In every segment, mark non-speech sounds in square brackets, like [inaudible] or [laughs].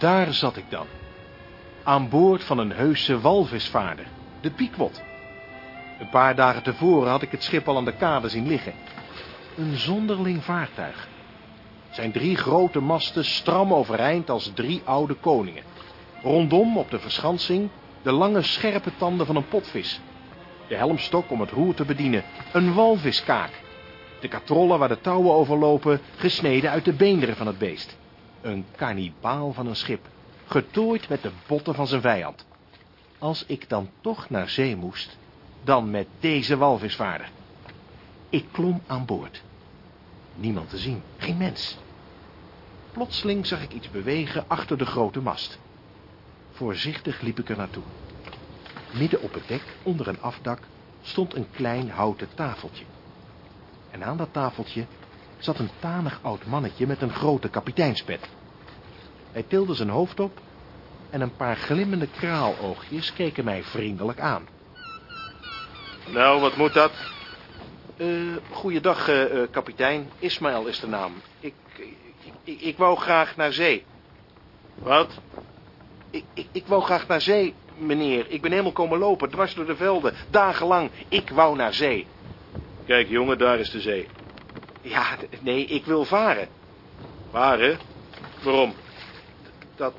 Daar zat ik dan. Aan boord van een heuse walvisvaarder, de Piekwot. Een paar dagen tevoren had ik het schip al aan de kade zien liggen. Een zonderling vaartuig. Zijn drie grote masten stram overeind als drie oude koningen. Rondom op de verschansing de lange scherpe tanden van een potvis. De helmstok om het roer te bedienen, een walviskaak. De katrollen waar de touwen overlopen, gesneden uit de beenderen van het beest. Een kannibaal van een schip, getooid met de botten van zijn vijand. Als ik dan toch naar zee moest, dan met deze walvisvaarder. Ik klom aan boord. Niemand te zien, geen mens. Plotseling zag ik iets bewegen achter de grote mast. Voorzichtig liep ik er naartoe. Midden op het dek, onder een afdak, stond een klein houten tafeltje. En aan dat tafeltje zat een tanig oud mannetje met een grote kapiteinspet. Hij tilde zijn hoofd op en een paar glimmende kraaloogjes keken mij vriendelijk aan. Nou, wat moet dat? Uh, goeiedag, uh, kapitein. Ismaël is de naam. Ik, ik, ik wou graag naar zee. Wat? Ik, ik, ik wou graag naar zee, meneer. Ik ben helemaal komen lopen, dwars door de velden, dagenlang. Ik wou naar zee. Kijk, jongen, daar is de zee. Ja, nee, ik wil varen. Varen? Waarom? Dat,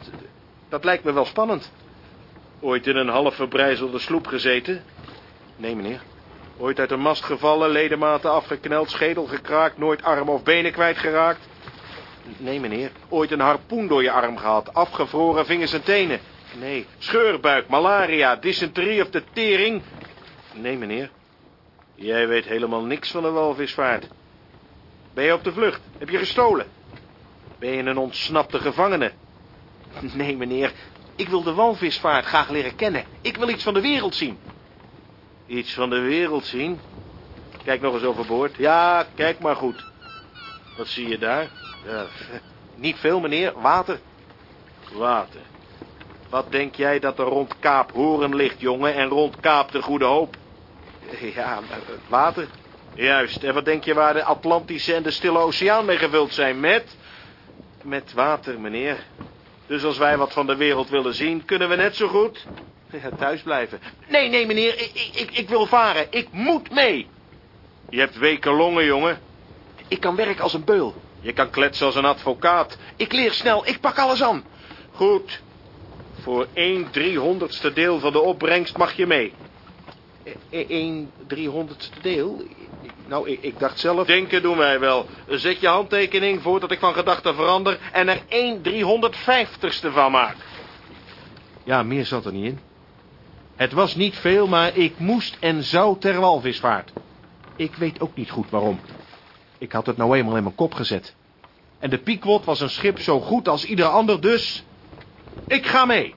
dat lijkt me wel spannend. Ooit in een half verbrijzelde sloep gezeten? Nee, meneer. Ooit uit een mast gevallen, ledematen afgekneld, schedel gekraakt, nooit arm of benen kwijtgeraakt? Nee, meneer. Ooit een harpoen door je arm gehad, afgevroren vingers en tenen? Nee. Scheurbuik, malaria, dysenterie of de tering? Nee, meneer. Jij weet helemaal niks van de walvisvaart. Ben je op de vlucht? Heb je gestolen? Ben je een ontsnapte gevangene? [laughs] Nee, meneer. Ik wil de walvisvaart graag leren kennen. Ik wil iets van de wereld zien. Iets van de wereld zien? Kijk nog eens overboord. Ja, kijk maar goed. Wat zie je daar? Uh, [laughs] niet veel, meneer. Water. Water. Wat denk jij dat er rond Kaap Horen ligt, jongen, en rond Kaap de Goede Hoop? [laughs] Ja, water. Juist. En wat denk je waar de Atlantische en de Stille Oceaan mee gevuld zijn? Met? Met water, meneer. Dus als wij wat van de wereld willen zien, kunnen we net zo goed... [laughs] Thuis blijven. Nee, nee, meneer. Ik, ik, ik wil varen. Ik moet mee. Je hebt weken longen, jongen. Ik kan werken als een beul. Je kan kletsen als een advocaat. Ik leer snel. Ik pak alles aan. Goed. Voor één driehonderdste deel van de opbrengst mag je mee. Eén driehonderdste deel? Nou, ik, ik, dacht zelf... Denken doen wij wel. Zet je handtekening voordat ik van gedachten verander... en er één driehonderdvijftigste van maak. Ja, meer zat er niet in. Het was niet veel, maar ik moest en zou ter walvisvaart. Ik weet ook niet goed waarom. Ik had het nou eenmaal in mijn kop gezet. En de Piekwot was een schip zo goed als ieder ander, dus... Ik ga mee.